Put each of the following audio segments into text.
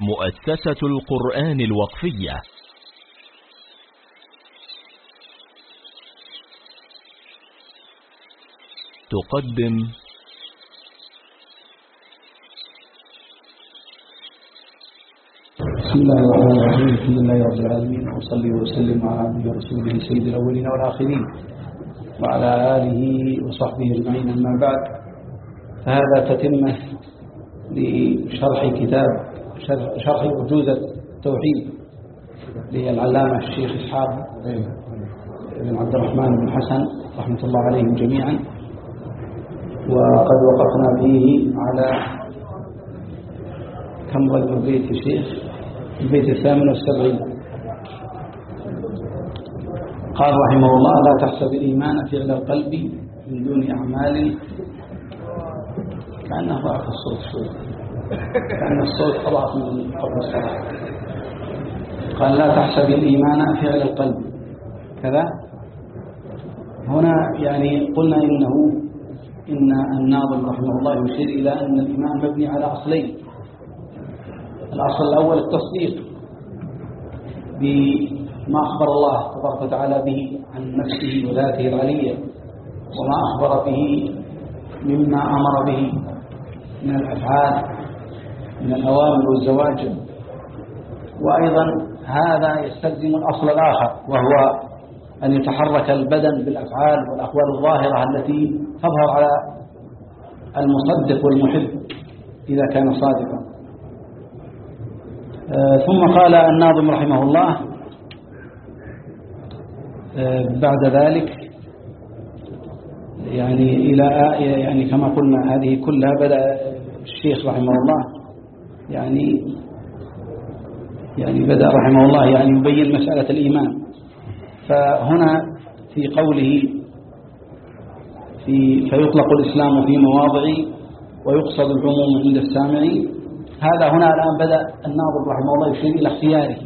مؤسسة القرآن الوقفية. تقدم بسم الله الرحمن الرحيم. الحمد لله رب العالمين. وصلي وسلم على عبده ورسوله سيد الأولين والآخرين وعلى آله وصحبه أجمعين. أما بعد فهذا تتمه لشرح كتاب شرح وجوزة التوحيد للعلامة الشيخ إسحاق بن عبد الرحمن بن حسن رحمة الله عليهم جميعا. وقد وقفنا به على كم رقم البيت يا شيخ؟ البيت الثامن والسبعين. قال رحمه الله لا تحسب الإيمان فعل القلب من دون أعمال. كأنه ضعف الصوت شوي. كأن الصوت أضعف من قبل الصلاة. قال لا تحسب الإيمان فعل القلب. كذا. هنا يعني قلنا إنه إن الناظم رحمه الله يشير إلى أن الإيمان مبني على أصلين. الأصل الأول التصديق بما أخبر الله تبارك وتعالى به عن نفسه وذاته العلية وما أخبر به مما أمر به من الأفعال. من الأوامر والزواجر وأيضا هذا يستلزم الأصل الآخر وهو أن يتحرك البدن بالأفعال والأقوال الظاهرة التي تظهر على المصدق والمحب إذا كان صادقا. ثم قال الناظم رحمه الله بعد ذلك يعني إلى يعني كما قلنا هذه كلها بدأ الشيخ رحمه الله يعني يعني بدأ رحمه الله يعني يبين مسألة الإيمان. فهنا في قوله في فيطلق الإسلام في مواضع ويقصد العموم عند السامع. هذا هنا الآن بدأ الناظر رحمه الله يشير إلى اختياره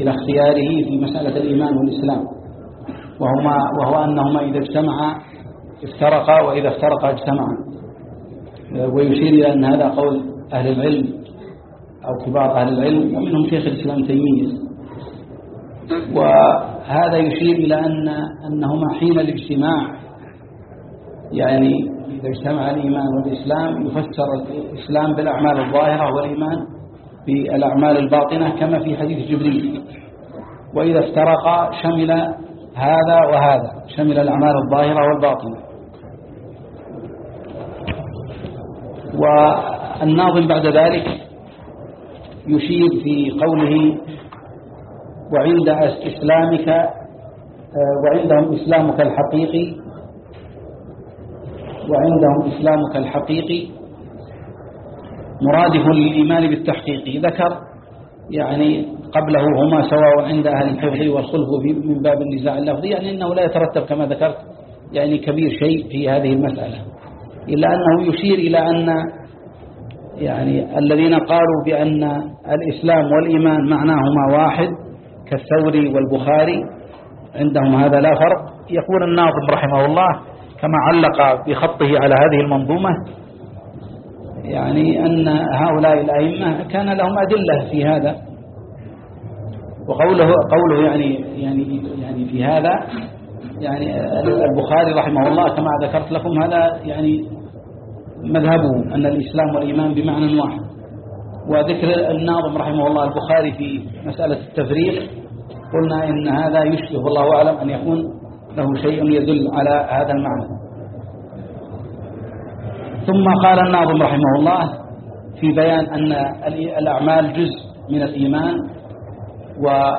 إلى اختياره في مسألة الإيمان والإسلام. وهما وهو أنهما إذا اجتمعا افترقا وإذا افترقا اجتمعا. ويشير إلى أن هذا قول أهل العلم أو كبار أهل العلم ومنهم شيخ الإسلام تيمية. وهذا يشير إلى أن أنهما حين الاجتماع يعني إذا اجتمع الإيمان والإسلام يفسر الإسلام بالأعمال الظاهرة والإيمان بالأعمال الباطنة كما في حديث جبريل. وإذا افترقا شمل هذا وهذا شمل الأعمال الظاهرة والباطنة. والناظم بعد ذلك يشير في قوله وعند إسلامك وعندهم إسلامك الحقيقي وعندهم إسلامك الحقيقي. مرادف للإيمان بالتحقيق. ذكر يعني قبله هما سواء عند أهل الحفظ والخلف من باب النزاع اللفظي يعني أنه لا يترتب كما ذكرت يعني كبير شيء في هذه المسألة. إلا أنه يشير إلى أن يعني الذين قالوا بأن الإسلام والإيمان معناهما واحد كالثوري والبخاري عندهم هذا لا فرق. يقول الناظم رحمه الله كما علق بخطه على هذه المنظومة يعني أن هؤلاء الأئمة كان لهم أدلة في هذا. وقوله قوله يعني يعني يعني في هذا يعني البخاري رحمه الله كما ذكرت لكم هذا يعني مذهبه أن الإسلام والإيمان بمعنى واحد. وذكر الناظم رحمه الله البخاري في مسألة التفريق قلنا إن هذا يشبه والله أعلم أن يكون له شيء يدل على هذا المعنى. ثم قال الناظم رحمه الله في بيان أن الأعمال جزء من الإيمان و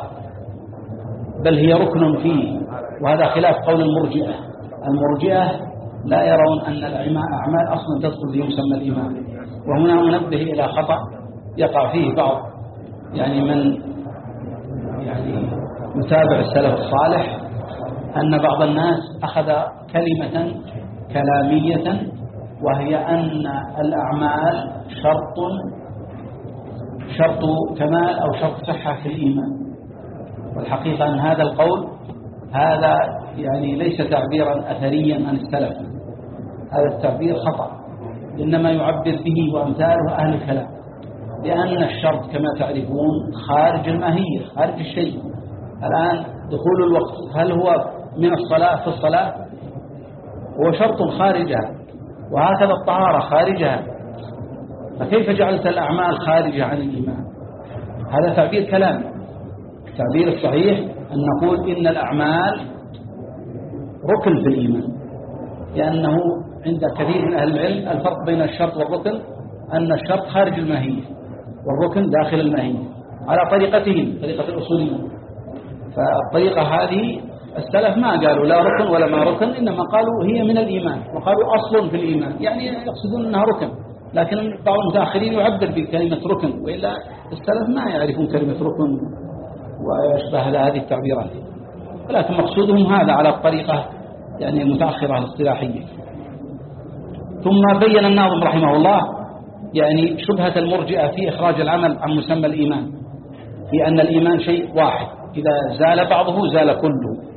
بل هي ركن فيه وهذا خلاف قول المرجئة. المرجئة لا يرون أن الأعمال أصلا تدخل في مسمى الإيمان وهنا منبه إلى خطأ يقع فيه بعض. يعني من يعني يتابع السلف الصالح أن بعض الناس أخذ كلمة كلامية وهي أن الأعمال شرط شرط كمال أو شرط صحة في الإيمان. والحقيقة أن هذا القول هذا يعني ليس تعبيرا أثريا عن السلف. هذا التعبير خطأ. إنما يعبر به وأمثاله أهل الكلام. لأن الشرط كما تعرفون خارج الماهية خارج الشيء. الآن دخول الوقت هل هو من الصلاة في الصلاة؟ هو شرط خارجها. وهكذا الطهارة خارجها. فكيف جعلت الأعمال خارجة عن الإيمان؟ هذا تعبير كلام التعبير الصحيح أن نقول إن الأعمال ركن في الإيمان. لأنه عند كثير من أهل العلم الفرق بين الشرط والركن أن الشرط خارج الماهية والركن داخل الماهية على طريقتهم طريقة الأصوليين فالطريقة هذه السلف ما قالوا لا ركن ولا ما ركن إنما قالوا هي من الإيمان وقالوا أصل في الإيمان. يعني يقصدون أنها ركن لكن بعض المتأخرين يعبر بكلمة ركن وإلا السلف ما يعرفون كلمة ركن ويشبه هذه التعبيرات. ولكن مقصودهم هذا على الطريقة يعني المتأخرة الاصطلاحية. ثم بين الناظم رحمه الله يعني شبهة المرجئة في إخراج العمل عن مسمى الإيمان في أن الإيمان شيء واحد إذا زال بعضه زال كله.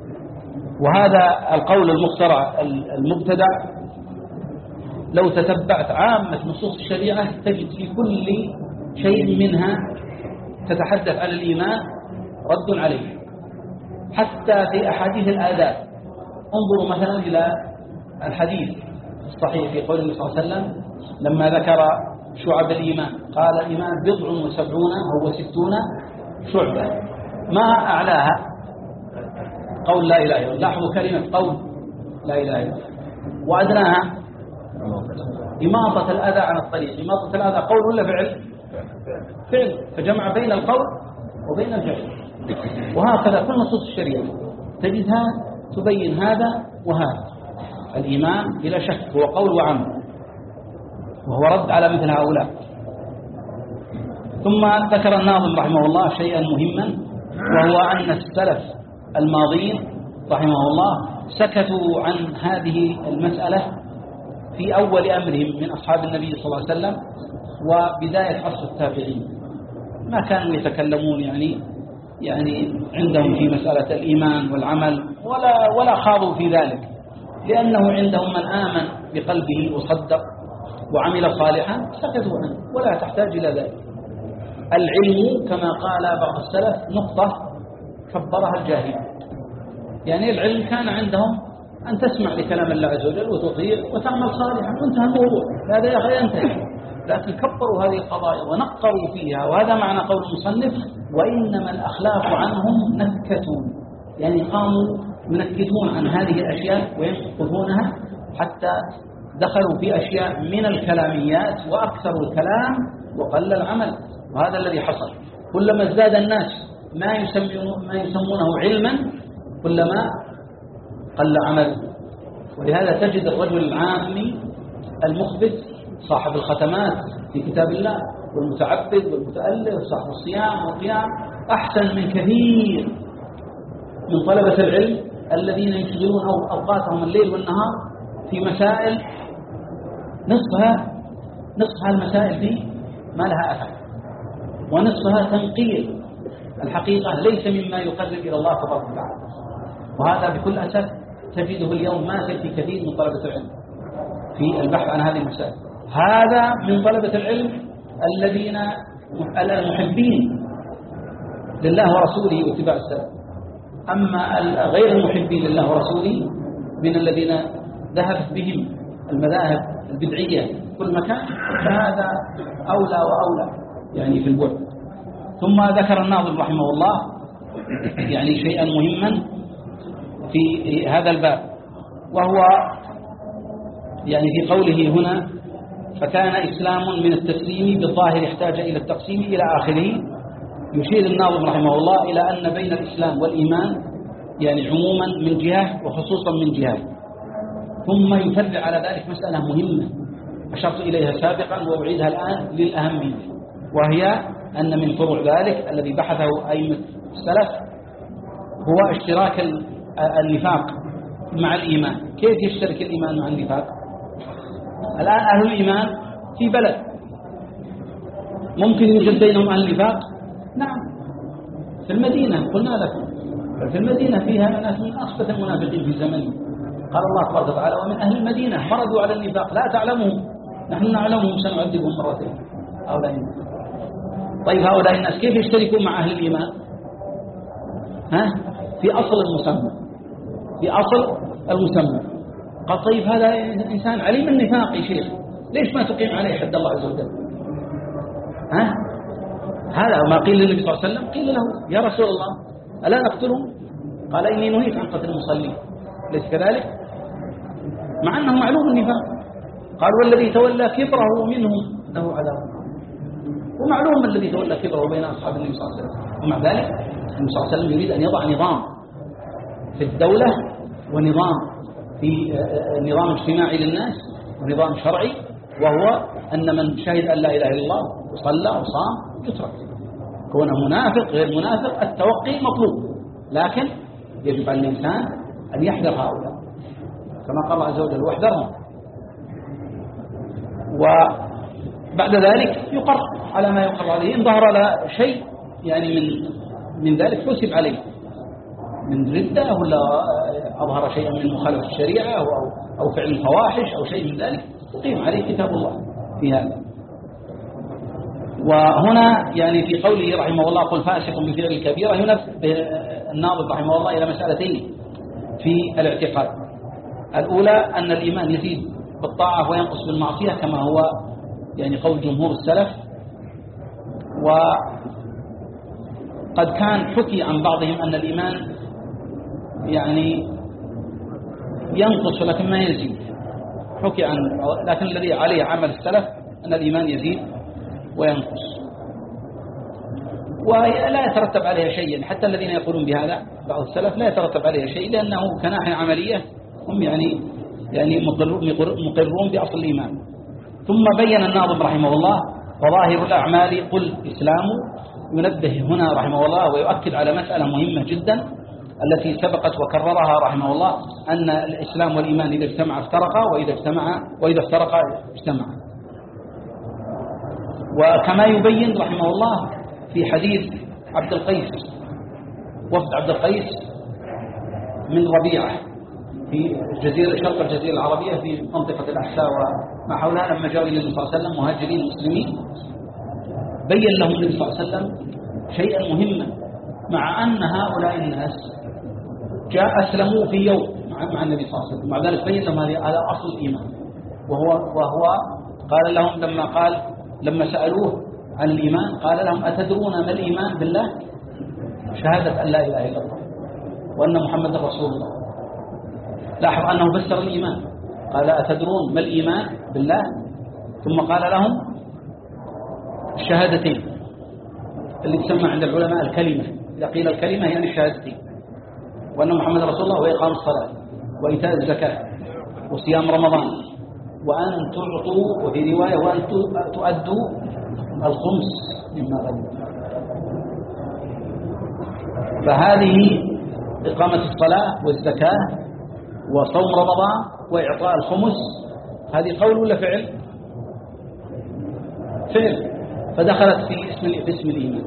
وهذا القول المخترع المبتدع لو تتبعت عامة نصوص الشريعة تجد في كل شيء منها تتحدث عن الإيمان رد عليه. حتى في أحاديث الآداب انظروا مثلا إلى الحديث الصحيح في قول النبي صلى الله عليه وسلم لما ذكر شعب الإيمان قال الإيمان بضع وسبعون أو ستون شعبة. ما أعلاها؟ قول لا إله إلا الله. لاحظوا كلمة قول لا إله إلا الله. وأدناها إماطة الأذى عن الطريق. إماطة الأذى قول ولا فعل؟ فعل. فجمع بين القول وبين الفعل. وهكذا كل نصوص الشريعة. تجدها تبين هذا وهذا. الإيمان بلا شك هو قول وعمل وهو رد على مثل هؤلاء. ثم ذكر الناظم رحمه الله شيئا مهما وهو أن السلف الماضين رحمه الله سكتوا عن هذه المسألة في أول أمرهم من أصحاب النبي صلى الله عليه وسلم وبداية عصر التابعين. ما كانوا يتكلمون يعني يعني عندهم في مسألة الإيمان والعمل ولا ولا خاضوا في ذلك. لأنه عندهم من آمن بقلبه وصدق وعمل صالحا سكتوا عنه ولا تحتاج إلى ذلك. العلم كما قال بعض السلف نقطة كبرها الجاهل. يعني العلم كان عندهم أن تسمع لكلام الله عز وجل وتطيع وتعمل صالحا وانتهى الموضوع. هذا يا أخي ينتهي. لكن كبروا هذه القضايا ونقروا فيها وهذا معنى قول المصنف وإنما الأخلاق عنهم نكتون يعني قاموا ينكتون عن هذه الأشياء وينقضونها حتى دخلوا في أشياء من الكلاميات وأكثروا الكلام وقل العمل. وهذا الذي حصل. كلما ازداد الناس ما يسمونه, ما يسمونه علما كلما قل عمل. ولهذا تجد الرجل العامي المخبت صاحب الختمات في كتاب الله والمتعبد والمتألف صاحب الصيام والقيام أحسن من كثير من طلبة العلم. الذين يشغلون أوقاتهم الليل والنهار في مسائل نصفها نصفها المسائل دي ما لها أثر. ونصفها تنقيل الحقيقة ليس مما يقرب إلى الله تبارك وتعالى. وهذا بكل أسف تجده اليوم ماثل في كثير من طلبة العلم في البحث عن هذه المسائل. هذا من طلبة العلم الذين المحبين لله ورسوله واتباع السلف. أما غير المحبين لله ورسوله من الذين ذهبت بهم المذاهب البدعية كل مكان فهذا أولى وأولى يعني في البعد. ثم ذكر الناظم رحمه الله يعني شيئا مهما في هذا الباب وهو يعني في قوله هنا فكان إسلام من التسليم بالظاهر يحتاج إلى التقسيم إلى آخره. يشير الناظم رحمه الله إلى أن بين الإسلام والإيمان يعني عموما من جهة وخصوصا من جهة. ثم يفرع على ذلك مسألة مهمة أشرت إليها سابقا وأعيدها الآن للأهمية وهي أن من طرق ذلك الذي بحثه أئمة السلف هو اشتراك النفاق مع الإيمان. كيف يشترك الإيمان مع النفاق؟ الآن أهل الإيمان في بلد ممكن يوجد بينهم أهل النفاق نعم. في المدينة قلنا لكم في المدينة فيها ناس من أخبث المنافقين في زمنه قال الله تبارك وتعالى ومن أهل المدينة مرضوا على النفاق. لا تعلمهم. نحن نعلمهم سنعذبهم مرتين أو لا طيب هؤلاء الناس كيف يشتركون مع أهل الإيمان؟ ها؟ في أصل المسمى. في أصل المسمى. قال طيب هذا إنسان عليم النفاق يا شيخ. ليش ما تقيم عليه حد الله عز وجل؟ ها؟ هذا ما قيل للنبي صلى الله عليه وسلم قيل له يا رسول الله ألا نقتلهم قال إني نهيت عن قتل المصلين. ليس كذلك؟ مع أنه معلوم النفاق. قال والذي تولى كبره منهم له عذاب ومعلوم الذي تولى كبره بين أصحاب النبي صلى الله عليه وسلم. ومع ذلك النبي صلى الله عليه وسلم يريد أن يضع نظام في الدولة ونظام في آه، آه، نظام اجتماعي للناس ونظام شرعي. وهو أن من شهد أن لا إله إلا الله وصلى وصام يترك. كونه منافق غير منافق التوقي مطلوب. لكن يجب على الإنسان أن يحذر هؤلاء. كما قال الله عز وجل واحذرهم. وبعد ذلك يقر على ما يقر عليه إن ظهر له شيء يعني من من ذلك حسب عليه. من ردة ولا أظهر شيئا من مخالفة الشريعة أو, أو فعل الفواحش أو شيء من ذلك. يقيم عليه كتاب الله في هذا. وهنا يعني في قوله رحمه الله قل فاسق بفعل الكبيرة ينبه الناظر رحمه الله إلى مسألتين في الاعتقاد. الأولى أن الإيمان يزيد بالطاعة وينقص بالمعصية كما هو يعني قول جمهور السلف. وقد كان حكي عن بعضهم أن الإيمان يعني ينقص لكن ما يزيد. حكي عن لكن الذي عليه عمل السلف أن الإيمان يزيد وينقص. ولا يترتب عليها شيء. حتى الذين يقولون بهذا بعض السلف لا يترتب عليها شيء لأنه كناحية عملية هم يعني يعني مقرون بأصل الإيمان. ثم بين الناظم رحمه الله وظاهر الأعمال قل إسلام ينبه هنا رحمه الله ويؤكد على مسألة مهمة جدا. التي سبقت وكررها رحمه الله أن الإسلام والإيمان إذا اجتمع افترقا وإذا اجتمع وإذا افترقا اجتمعا وكما يبين رحمه الله في حديث عبد القيس وفد عبد القيس من ربيعة في جزيرة شرق الجزيرة العربية في منطقة الأحساء وما حولها لما جاءوا إلى النبي صلى الله عليه وسلم مهاجرين مسلمين بين لهم النبي صلى الله عليه وسلم شيئا مهما مع أن هؤلاء الناس جاء أسلموا في يوم مع النبي صلى الله عليه وسلم. مع ذلك بين لهم هذا أصل الإيمان. وهو, وهو قال لهم لما قال لما سألوه عن الإيمان قال لهم أتدرون ما الإيمان بالله؟ شهادة أن لا إله إلا الله وأن محمد رسول الله. لاحظ أنه فسر الإيمان. قال أتدرون ما الإيمان بالله؟ ثم قال لهم الشهادتين. اللي تسمى عند العلماء الكلمة. إذا قيل الكلمة يعني الشهادتين. وأن محمد رسول الله وإقام الصلاة وإيتاء الزكاة وصيام رمضان وأن تعطوا وفي رواية وأن تؤدوا الخمس مما غنم فهذه إقامة الصلاة والزكاة وصوم رمضان وإعطاء الخمس هذه قول ولا فعل؟ فعل. فدخلت في اسم في اسم الإيمان.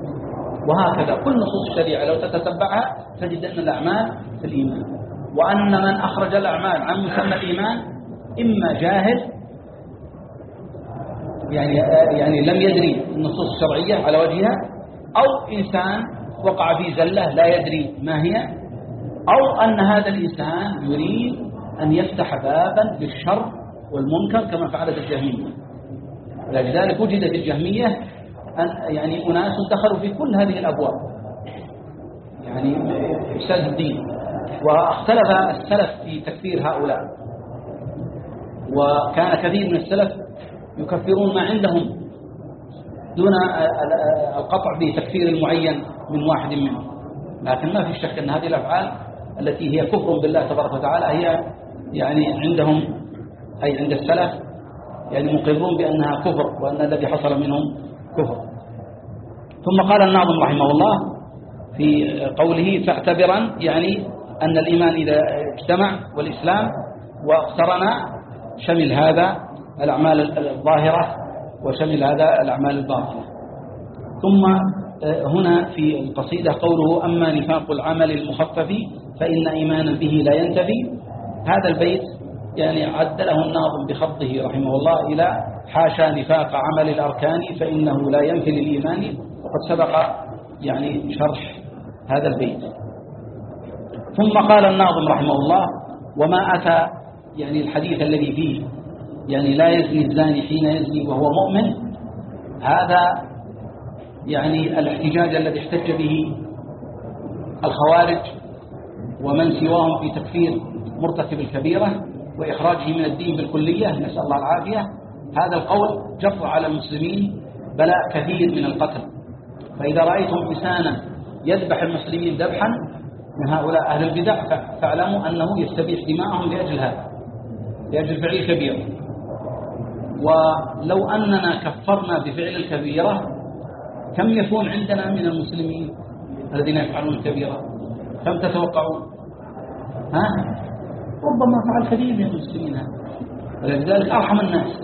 وهكذا. كل نصوص الشريعة لو تتبعها تجد أن الأعمال في الإيمان. وأن من أخرج الأعمال عن مسمى الإيمان إما جاهل يعني يعني لم يدري النصوص الشرعية على وجهها أو إنسان وقع في زلة لا يدري ما هي أو أن هذا الإنسان يريد أن يفتح بابا للشر والمنكر كما فعلت الجهمية. ولذلك وجدت الجهمية يعني أناس دخلوا في كل هذه الأبواب. يعني إفساد الدين. واختلف السلف في تكفير هؤلاء. وكان كثير من السلف يكفرون ما عندهم دون القطع بتكفير المعين من واحد منهم. لكن ما في شك أن هذه الأفعال التي هي كفر بالله تبارك وتعالى هي يعني عندهم أي عند السلف يعني مقرون بأنها كفر وأن الذي حصل منهم كفر. ثم قال الناظم رحمه الله في قوله فاعتبرا يعني أن الإيمان إذا اجتمع والإسلام واقترن شمل هذا الأعمال الظاهرة وشمل هذا الأعمال الباطنة. ثم آه، هنا في القصيدة قوله أما نفاق العمل المخفف فإن إيمانا به لا ينتفي. هذا البيت يعني عدله الناظم بخطه رحمه الله إلى حاشا نفاق عمل الأركان فإنه لا ينفي للإيمان وقد سبق يعني شرح هذا البيت. ثم قال الناظم رحمه الله وما أتى يعني الحديث الذي فيه يعني لا يزني الزاني حين يزني وهو مؤمن هذا يعني الاحتجاج الذي احتج به الخوارج ومن سواهم في تكفير مرتكب الكبيرة وإخراجه من الدين بالكلية نسأل الله العافية. هذا القول جر على المسلمين بلاء كثير من القتل. فإذا رأيتم إنسانا يذبح المسلمين ذبحا من هؤلاء أهل البدع فاعلموا أنه يستبيح دماءهم لأجل هذا لأجل فعل كبير. ولو أننا كفرنا بفعل الكبيرة كم يكون عندنا من المسلمين الذين يفعلون الكبيرة كم تتوقعون؟ ها؟ ربما فعل كثير من المسلمين. ولذلك أرحم الناس.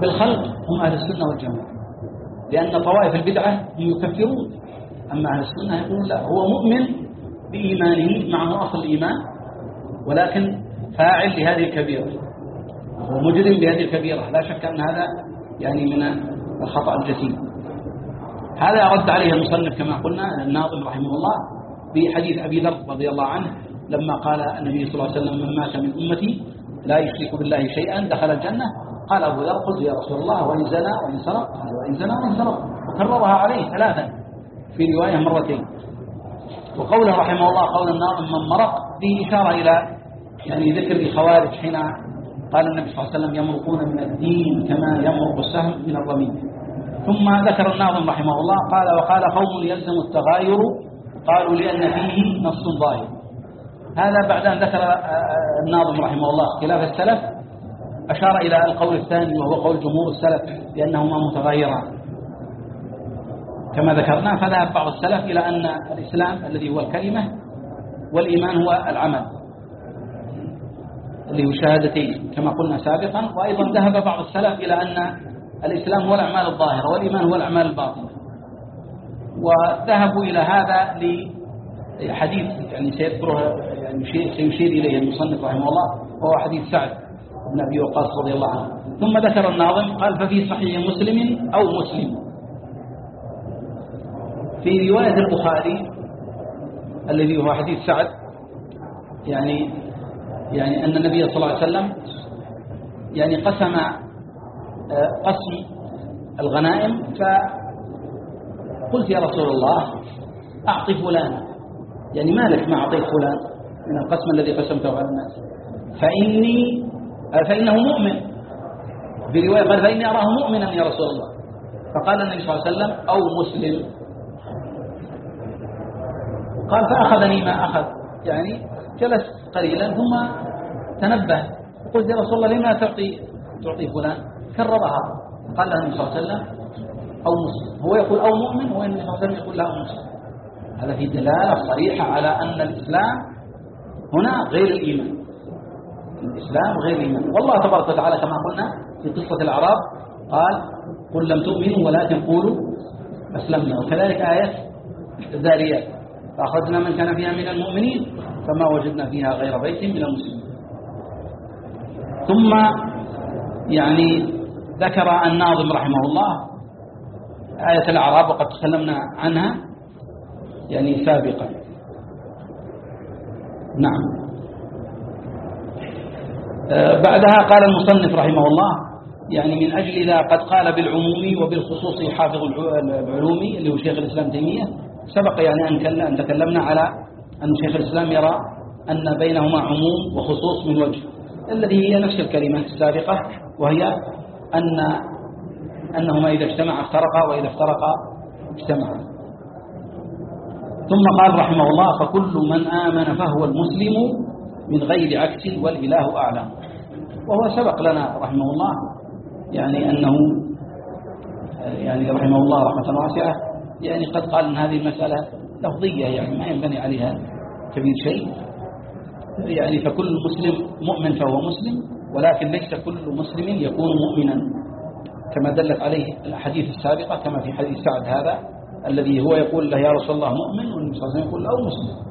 بالخلق هم أهل السنة والجماعة. لأن طوائف البدعة يكفرون. أما أهل السنة يقولون لا هو مؤمن بإيمانه معه أصل الإيمان ولكن فاعل لهذه الكبيرة. هو مجرم بهذه الكبيرة. لا شك أن هذا يعني من الخطأ الجسيم. هذا رد عليه المصنف كما قلنا الناظم رحمه الله بحديث أبي ذر رضي الله عنه لما قال النبي صلى الله عليه وسلم من مات من أمتي لا يشرك بالله شيئا دخل الجنة. قال أبو ذر قلت يا رسول الله وإن زنى وإن سرق قال وإن زنى وإن سرق. وكررها عليه ثلاثا في رواية مرتين. وقوله رحمه الله قول الناظم من مرق فيه إشارة إلى يعني ذكر الخوارج حين قال النبي صلى الله عليه وسلم يمرقون من الدين كما يمرق السهم من الرمي ثم ذكر الناظم رحمه الله قال وقال قوم يلزم التغاير قالوا لأن فيه نص ظاهر. هذا بعد أن ذكر الناظم رحمه الله خلاف السلف. أشار إلى القول الثاني وهو قول جمهور السلف لأنهما متغايران كما ذكرنا فذهب بعض السلف إلى أن الإسلام الذي هو الكلمة والإيمان هو العمل. اللي هو شهادتين كما قلنا سابقا. وأيضا ذهب بعض السلف إلى أن الإسلام هو الأعمال الظاهرة والإيمان هو الأعمال الباطنة. وذهبوا إلى هذا لحديث يعني سيذكره يعني سيشير إليه المصنف رحمه الله وهو حديث سعد. بن أبي وقاص رضي الله عنه. ثم ذكر الناظم قال ففي صحيح مسلم أو مسلم. في رواية البخاري الذي هو حديث سعد يعني يعني أن النبي صلى الله عليه وسلم يعني قسم آه، قسم الغنائم فقلت يا رسول الله أعطي فلانا يعني مالك ما أعطيت فلان من القسم الذي قسمته على الناس فإني آه، فإنه مؤمن. برواية قال فإني أراه مؤمنا يا رسول الله. فقال النبي صلى الله عليه وسلم أو مسلم. قال فأخذني ما أخذ. يعني جلس قليلا ثم تنبه. قلت يا رسول الله لما تعطي تعطي فلان؟ كررها. قال له النبي صلى الله عليه وسلم أو مسلم. هو يقول أو مؤمن وإن النبي صلى الله عليه وسلم يقول لا مسلم. هذا في دلالة صريحة على أن الإسلام هنا غير الإيمان. الإسلام غير الإيمان والله تبارك وتعالى كما قلنا في قصة الأعراب قال قل لم تؤمنوا ولكن قولوا أسلمنا. وكذلك آية الذاريات فأخرجنا من كان فيها من المؤمنين فما وجدنا فيها غير بيت من المسلمين. ثم يعني ذكر الناظم رحمه الله آية الأعراب وقد تكلمنا عنها يعني سابقا. نعم. بعدها قال المصنف رحمه الله يعني من أجل إذا قد قال بالعموم وبالخصوص حافظ العلومي اللي هو شيخ الإسلام تيمية سبق يعني أن تكلمنا على أن شيخ الإسلام يرى أن بينهما عموم وخصوص من وجه. الذي هي نفس الكلمة السابقة وهي أن أنهما إذا اجتمعا افترقا وإذا افترقا اجتمعا. ثم قال رحمه الله فكل من آمن فهو المسلم من غير عكس والإله أعلم. وهو سبق لنا رحمه الله يعني أنه يعني رحمه الله رحمة واسعة يعني قد قال أن هذه المسألة لفظية يعني ما ينبني عليها كبير شيء. يعني فكل مسلم مؤمن فهو مسلم ولكن ليس كل مسلم يكون مؤمنا كما دلت عليه الأحاديث السابقة كما في حديث سعد هذا الذي هو يقول له يا رسول الله مؤمن والنبي صلى الله عليه وسلم يقول له مسلم.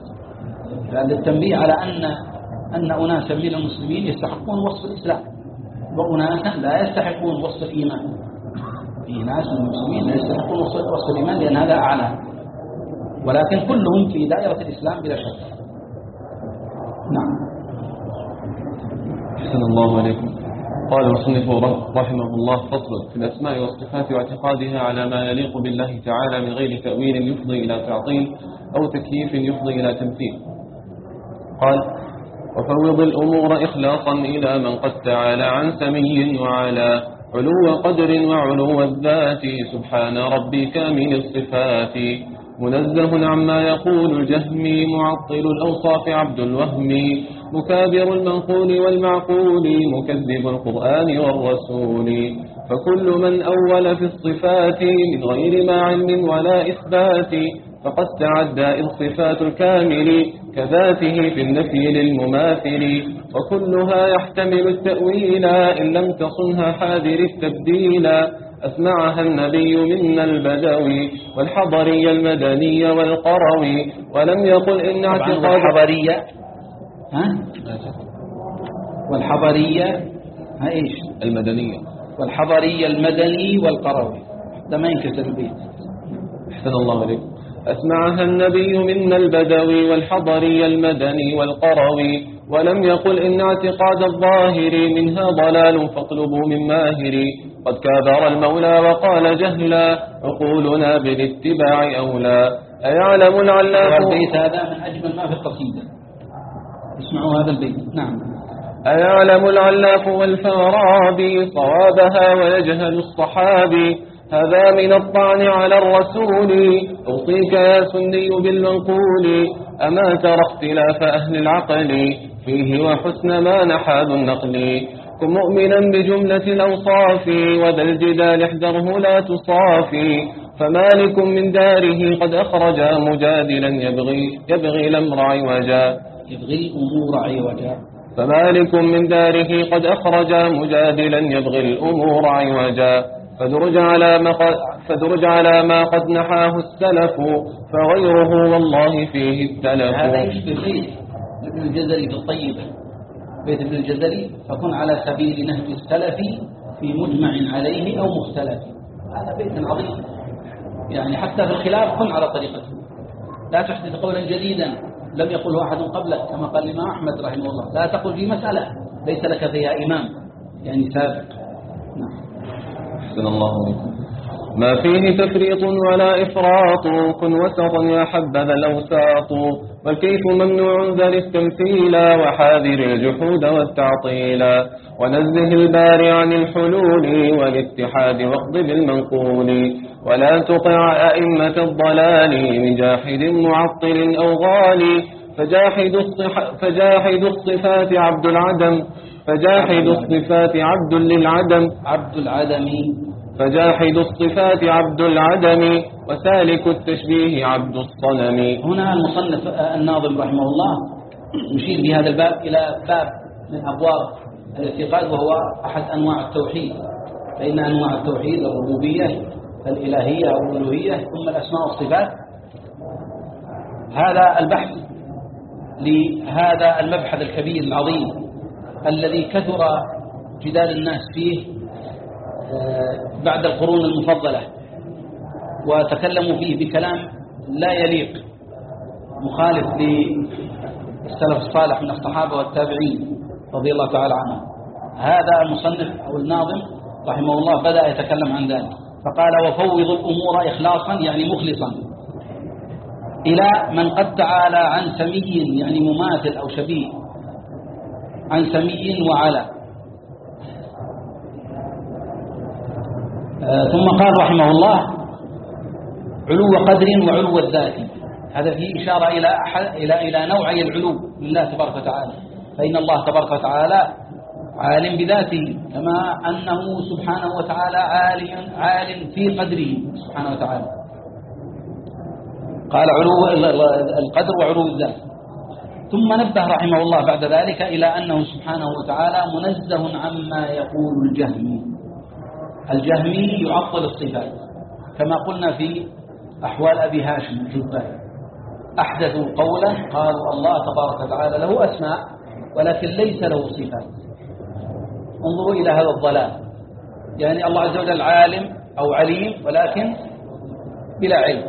للتنبيه على أن أن أناسا من المسلمين يستحقون وصف الإسلام وأناسا لا يستحقون وصف الإيمان. في ناس من المسلمين لا يستحقون وصف الإيمان لأن هذا أعلى. ولكن كلهم في دائرة الإسلام بلا شك. نعم. أحسن الله عليكم. قال المصنف رحمه الله فصل في الأسماء والصفات واعتقادها على ما يليق بالله تعالى من غير تأويل يفضي إلى تعطيل أو تكييف يفضي إلى تمثيل. قال وفوض الأمور إخلاصا إلى من قد تعالى عن سمي وعلى علو قدر وعلو الذات. سبحان ربي كامل الصفات. منزه عما يقول الجهمي معطل الأوصاف عبد الوهم. مكابر المنقول والمعقول مكذب القرآن والرسول. فكل من أول في الصفات من غير ما علم ولا إثبات. فقد تعدى الصفات الكامل. كذاته في النفي للمماثل وكلها يحتمل التأويل إن لم تصنها حاذر التبديل. أسمعها النبي منا البدوي والحضري المدني والقروي ولم يقل إن اعتقاد الحضرية ها؟ والحضرية. ها إيش؟ المدنية. والحضرية المدني والقروي. ده ما ينكسر البيت. أحسن الله عليكم أسمعها النبي منا البدوي والحضري المدني والقروي ولم يقل إن اعتقاد الظاهر منها ضلال فاطلبوا من ماهر قد كابر المولى وقال جهلا عقولنا بالاتباع أولى. أيعلم العلاق البيت هذا من أجمل ما في القصيدة. اسمعوا هذا البيت. نعم. أيعلم العلاف والفارابي صوابها ويجهل الصحابي. هذا من الطعن على الرسول. أوصيك يا سني بالمنقول أما ترى اختلاف أهل العقل؟ فيه وحسن ما نحاد النقل. كن مؤمنا بجملة الأوصاف وذا الجدال احذره لا تصافي فمالك من داره قد أخرج مجادلا يبغي, يبغي الأمر عوجا. يبغي الأمور عوجا. فمالك من داره قد أخرج مجادلا يبغي الأمور عوجا. فدرج على ما فدرج على ما قد نحاه السلف فغيره والله فيه التلف هذا يشبه بيت ابن الجزري في الطيبة بيت ابن الجزري فكن على سبيل نهج السلف في مجمع عليه أو مختلف. هذا بيت عظيم. يعني حتى في الخلاف كن على طريقته. لا تحدث قولا جديدا لم يقله أحد قبلك كما قال الإمام أحمد رحمه الله. لا تقل في مسألة ليس لك فيها إمام. يعني سابق. نعم. أحسن الله عليكم ما فيه تفريط ولا إفراط كن وسطا يا حبذا الأوساط والكيف ممنوع ذا التمثيل وحاذر الجحود والتعطيل. ونزه الباري عن الحلول والاتحاد واقض بالمنقول. ولا تطع أئمة الضلال من جاحد معطل أو غالي. فجاحد, فجاحد الصفات عبد العدم. فجاحد الصفات عبد للعدم. عبد العدم. فجاحد الصفات عبد العدم وسالك التشبيه عبد الصنم. هنا المصنف الناظم رحمه الله يشير بهذا الباب إلى باب من أبواب الاعتقاد وهو أحد أنواع التوحيد. فإن أنواع التوحيد الربوبية الإلهية والألوهية ثم الأسماء والصفات. هذا البحث لهذا المبحث الكبير العظيم. الذي كثر جدال الناس فيه بعد القرون المفضلة وتكلموا فيه بكلام لا يليق مخالف للسلف الصالح من الصحابة والتابعين رضي الله تعالى عنهم. هذا المصنف أو الناظم رحمه الله بدأ يتكلم عن ذلك فقال وفوض الأمور إخلاصا يعني مخلصا. إلى من قد تعالى عن سمي يعني مماثل أو شبيه. عن سمي وعلى آه، ثم قال رحمه الله علو قدر وعلو الذات. هذا فيه إشارة إلى إلى إلى نوعي العلو لله تبارك وتعالى. فإن الله تبارك وتعالى عالم بذاته كما أنه سبحانه وتعالى عالم عالم في قدره سبحانه وتعالى. قال علو القدر وعلو الذات. ثم نبه رحمه الله بعد ذلك إلى أنه سبحانه وتعالى منزه عما يقول الجهم. الجهمي يعطل الصفات. كما قلنا في أحوال أبي هاشم الجبائي أحدثوا قولا قالوا الله تبارك وتعالى له أسماء ولكن ليس له صفات. انظروا إلى هذا الضلال. يعني الله عز وجل عالم أو عليم ولكن بلا علم.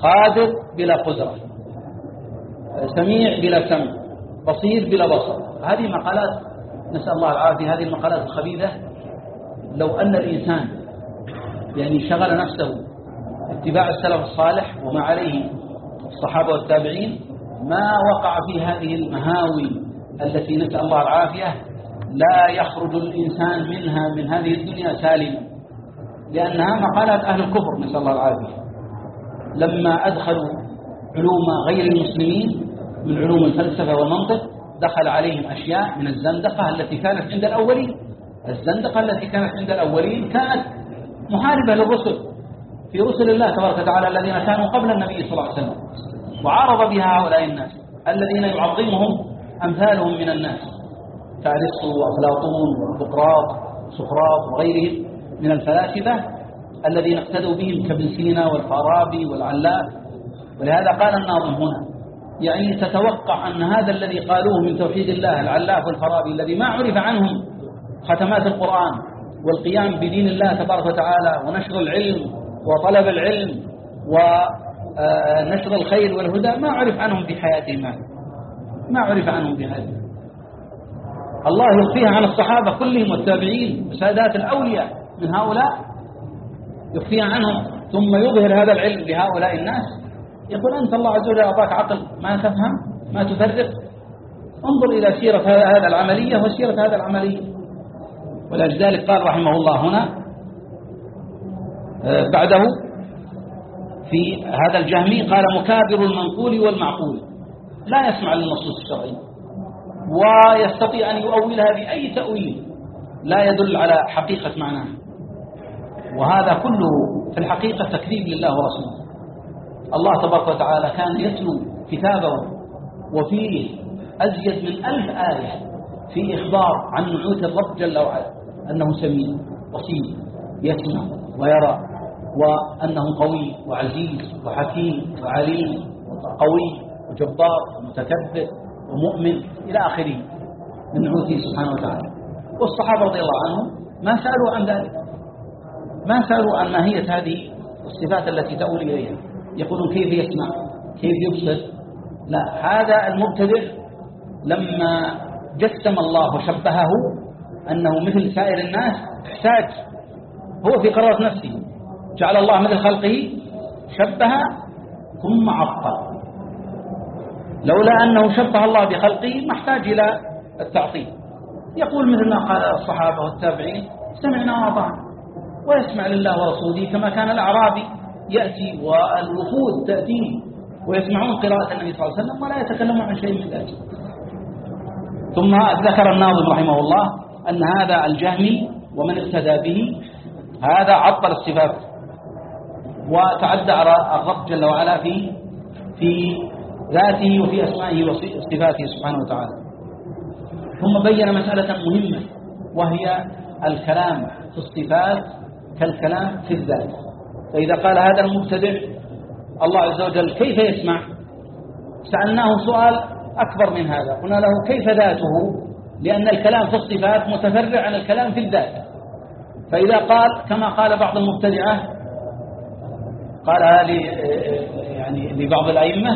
قادر بلا قدرة. سميع بلا سمع بصير بلا بصر. هذه مقالات نسأل الله العافية هذه المقالات الخبيثة. لو أن الإنسان يعني شغل نفسه اتباع السلف الصالح وما عليه الصحابة والتابعين ما وقع في هذه المهاوي التي نسأل الله العافية؟ لا يخرج الإنسان منها من هذه الدنيا سالما. لأنها مقالات أهل الكفر نسأل الله العافية. لما أدخلوا علوم غير المسلمين من علوم الفلسفة والمنطق دخل عليهم أشياء من الزندقة التي كانت عند الأولين. الزندقة التي كانت عند الأولين كانت محاربة للرسل. في رسل الله تبارك وتعالى الذين كانوا قبل النبي صلى الله عليه وسلم. وعارض بها هؤلاء الناس الذين يعظمهم أمثالهم من الناس. كأرسطو وأفلاطون وبقراط سقراط وغيرهم من الفلاسفة الذين اقتدوا بهم كابن سينا والفارابي والعلاف. ولهذا قال الناظم هنا يعني تتوقع أن هذا الذي قالوه من توحيد الله العلاف والفارابي الذي ما عرف عنهم ختمات القرآن والقيام بدين الله تبارك وتعالى ونشر العلم وطلب العلم ونشر الخير والهدى ما عرف عنهم في حياتهم ما عرف عنهم في حياتهم الله يخفيها عن الصحابة كلهم والتابعين وسادات الأولياء من هؤلاء يخفيها عنهم ثم يظهر هذا العلم لهؤلاء الناس. يقول أنت الله عز وجل أعطاك عقل ما تفهم ما تفرق. انظر إلى سيرة هذا العملية وسيرة هذا العملية. ولذلك قال رحمه الله هنا آه، بعده في هذا الجهمي قال مكابر المنقول والمعقول. لا يسمع للنصوص الشرعي ويستطيع أن يؤولها بأي تأويل. لا يدل على حقيقة معناها وهذا كله في الحقيقة تكذيب لله ورسوله. الله تبارك وتعالى كان يتلو كتابه وفيه أزيد من ألف آية في إخبار عن نعوت الرب جل وعلا أنه سميع بصير يسمع ويرى وأنه قوي وعزيز وحكيم وعليم وقوي وجبار ومتكبر ومؤمن إلى آخره من نعوته سبحانه وتعالى. والصحابة رضي الله عنهم ما سألوا عن ذلك ما سألوا عن ماهية هذه الصفات التي تؤول إليها. يقولون كيف يسمع؟ كيف يبصر؟ لا هذا المبتدئ لما جسم الله وشبهه أنه مثل سائر الناس احتاج هو في قرارة نفسه جعل الله مثل خلقه شبه ثم عطل. لولا أنه شبه الله بخلقه ما احتاج إلى التعطيل. يقول مثل ما قال الصحابة والتابعين سمعنا وأطعنا ويسمع لله ورسوله كما كان الأعرابي. يأتي والوفود تأتيه ويسمعون قراءة النبي صلى الله عليه وسلم ولا يتكلمون عن شيء من ذلك. ثم ذكر الناظم رحمه الله أن هذا الجهمي ومن اقتدى به هذا عطل الصفات وتعدى الرب جل وعلا في في ذاته وفي أسمائه وصفاته سبحانه وتعالى. ثم بين مسألة مهمة وهي الكلام في الصفات كالكلام في الذات. فإذا قال هذا المبتدع الله عز وجل كيف يسمع؟ سألناه سؤال أكبر من هذا قلنا له كيف ذاته؟ لأن الكلام في الصفات متفرع عن الكلام في الذات. فإذا قال كما قال بعض المبتدعة قال لي يعني لبعض الأئمة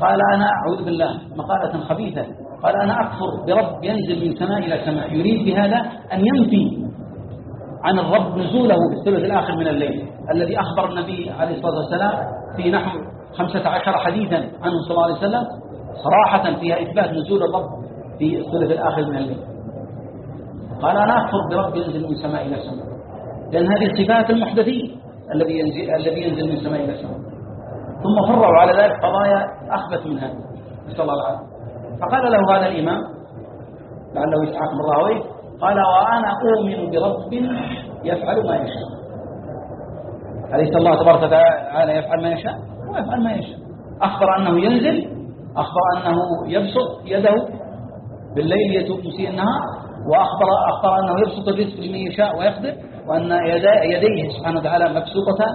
قال أنا أعوذ بالله مقالة خبيثة قال أنا أكفر برب ينزل من سماء إلى سماء يريد بهذا أن ينفي عن الرب نزوله في الثلث الآخر من الليل الذي أخبر النبي عليه الصلاة والسلام في نحو خمسة عشر حديثا عنه صلى الله عليه وسلم صراحة فيها إثبات نزول الرب في الثلث الآخر من الليل. قال أنا أكفر برب ينزل من سماء إلى سماء لأن هذه صفات المحدثين الذي ينزل, الذي ينزل من سماء إلى سماء ثم فرعوا على ذلك قضايا أخبث من هذه نسأل الله العافية. فقال له هذا الإمام لعله بن راهويه قال وأنا أؤمن برب يفعل ما يشاء. أليس الله تبارك وتعالى يفعل ما يشاء؟ ويفعل ما يشاء. أخبر أنه ينزل أخبر أنه يبسط يده بالليل يمسي النهار وأخبر أخبر أنه يبسط الرزق لمن يشاء ويقدر وأن يديه سبحانه وتعالى مبسوطتان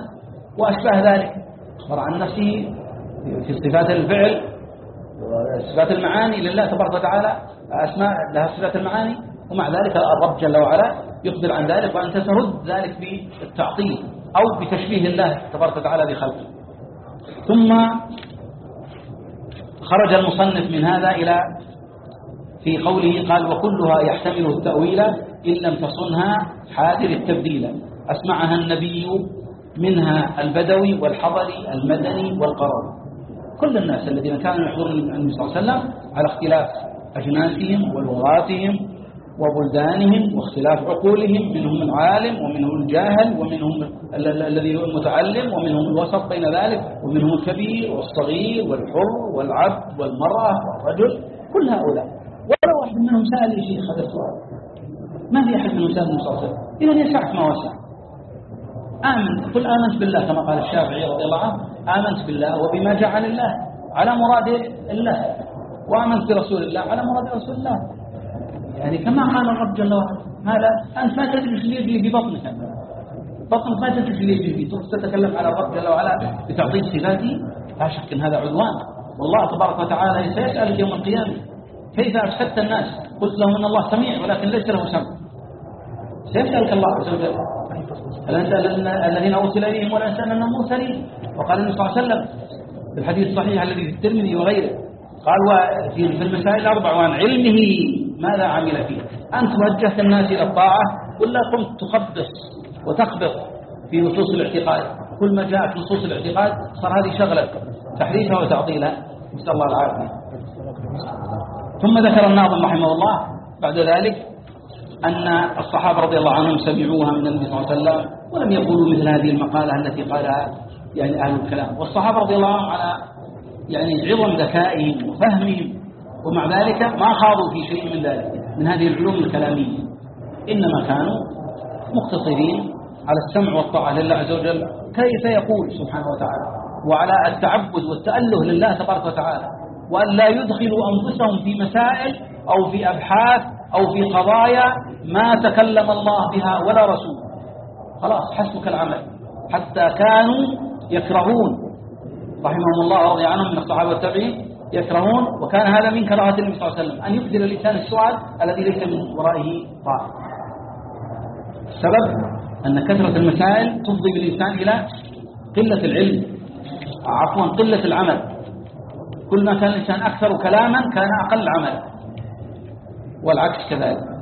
وأشبه ذلك. أخبر عن نفسه في صفات الفعل وصفات المعاني لله تبارك وتعالى أسماء لها صفات المعاني. ومع ذلك الرب جل وعلا يخبر عن ذلك وأنت ترد ذلك بالتعطيل أو بتشبيه الله تبارك وتعالى بخلقه. ثم خرج المصنف من هذا إلى في قوله قال وكلها يحتمل التأويل إن لم تصنها حاذر التبديل. أسمعها النبي منها البدوي والحضري المدني والقروي كل الناس الذين كانوا يحضرون النبي صلى الله عليه وسلم على اختلاف أجناسهم ولغاتهم وبلدانهم واختلاف عقولهم منهم العالم ومنهم الجاهل ومنهم الذي هو المتعلم ومنهم الوسط بين ذلك ومنهم الكبير والصغير والحر والعبد والمرأة والرجل كل هؤلاء. ولا واحد منهم سأل شيخ هذا السؤال ما في أحد منهم سأل وسلم؟ إذا يسعك ما وسع. آمن قل آمنت بالله كما قال الشافعي رضي الله عنه آمنت بالله وبما عن الله على مراد الله وآمنت برسول الله على مراد رسول الله. يعني كما قال الرب جل وعلا هذا أنت ما في اللي في بطنك بطنك ما في اللي في تتكلم على الرب جل وعلا بتعطيل صفاته. لا شك أن هذا عدوان. والله تبارك وتعالى سيسأل يوم القيامة كيف أفسدت الناس؟ قلت لهم أن الله سميع ولكن ليس له سمع. سيسألك الله عز وجل. الذين أرسل إليهم ولا نسأل المرسلين وقال النبي صلى الله عليه وسلم في الحديث الصحيح الذي في الترمذي وغيره قال في المسائل الأربع وعن علمه ماذا عمل فيه؟ أنت وجهت الناس إلى الطاعة ولا قمت تخبص وتخبط في نصوص الاعتقاد. كل ما جاءت نصوص الاعتقاد صار هذه شغلة تحريفها وتعطيلها. نسأل الله العافية. ثم ذكر الناظم رحمه الله بعد ذلك أن الصحابة رضي الله عنهم سمعوها من النبي صلى الله عليه وسلم ولم يقولوا مثل هذه المقالة التي قالها يعني أهل الكلام. والصحابة رضي الله عنهم على يعني عظم ذكائهم وفهمهم ومع ذلك ما خاضوا في شيء من ذلك من هذه العلوم الكلامية. إنما كانوا مقتصرين على السمع والطاعة لله عز وجل كيف يقول سبحانه وتعالى؟ وعلى التعبد والتأله لله تبارك وتعالى وأن لا يدخلوا أنفسهم في مسائل أو في أبحاث أو في قضايا ما تكلم الله بها ولا رسول. خلاص حسبك العمل. حتى كانوا يكرهون. رحمهم الله ورضي عنهم من الصحابة والتابعين. يكرهون وكان هذا من كراهة النبي صلى الله عليه وسلم أن يبذل الإنسان السؤال الذي ليس من ورائه طاعة. السبب أن كثرة المسائل تفضي بالإنسان إلى قلة العلم عفوا قلة العمل. كل ما كان الإنسان أكثر كلاما كان أقل عملا والعكس كذلك.